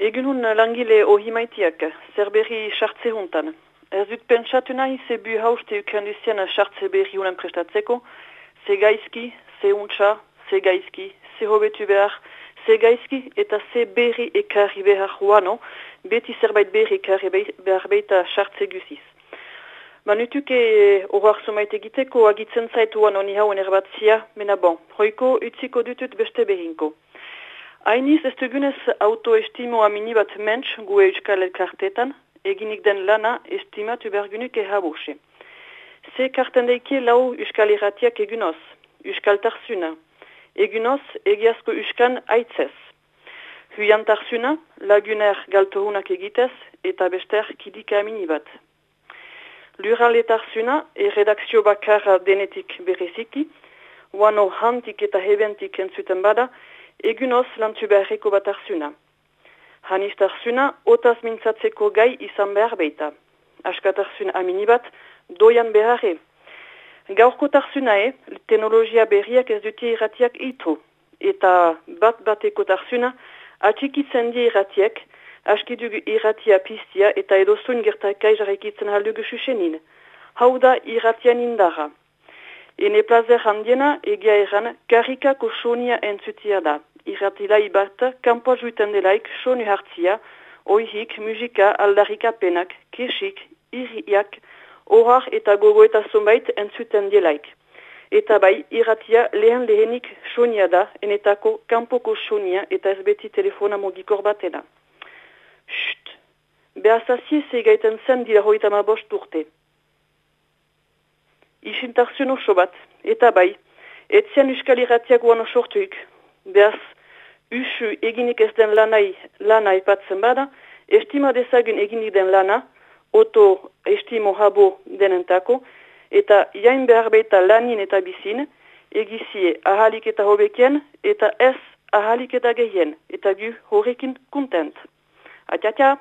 Egun langile ohimaitiak, zerberri sartze hontan. Ez dut pentsatu nahi ze bu hauste ukanduzien sartze berri unan prestatzeko, ze gaizki, ze untxa, ze gaizki, ze hobetu behar, ze gaizki eta ze berri ekarri behar huano, beti zerbait berri ekarri behar behita sartze guziz. Manutuke horrak somait egiteko agitzen zaitu honi honi hauen erbatzia, mena bon, hoiko utziko dutut beste behinko. Hainiz ez dugunez autoestimoa mini bat mentx gue euskal elkartetan, eginik den lana estimatu bergunuk ehabose. Ze karten deike lau euskal irratiak egunoz, euskal tarsuna. Egunoz egiazko euskan aitzez. Huian tarsuna, laguner galtorunak egitez eta bester kidika mini bat. Lurale tarsuna e redakzio bakarra denetik bereziki, wano hantik eta hebentik entzuten bada, egunoz lantu beharreko bat arzuna. Haniz arzuna, otaz mintzatzeko gai izan behar beita. Askat arzuna amini bat, doian beharre. Gaurko tarzuna e, teknologia berriak ez dute irratiak ito. Eta bat bateko tarzuna, atxikitzen di irratiak, askidugu irratia piztia eta edozun gertakai jarrekitzen haldugu susenin. Hau da irratian indara. Ene plazer handiena egia eran karikako sonia entzutia da irratilai bat, kanpo juiten delaik, sonu hartzia, oihik, musika, aldarika penak, kesik, iriak, horar eta gogo eta zonbait entzuten delaik. Eta bai, irratia lehen lehenik sonia da, enetako kanpoko sonia eta ez beti telefona mogikor batena. Shht! Behazazie zeigaiten zen dira hoita ma bost urte. Isintarzun oso bat, eta bai, etzian uskal irratiak guano sortuik, behaz, usu eginik ez den lanai, lana ipatzen bada, estima dezagun eginik den lana, oto estimo habo denentako, eta jain behar baita lanin eta bizin, egizie ahalik eta hobekien, eta ez ahalik eta gehien, eta gu horrekin kontent. Atiatia!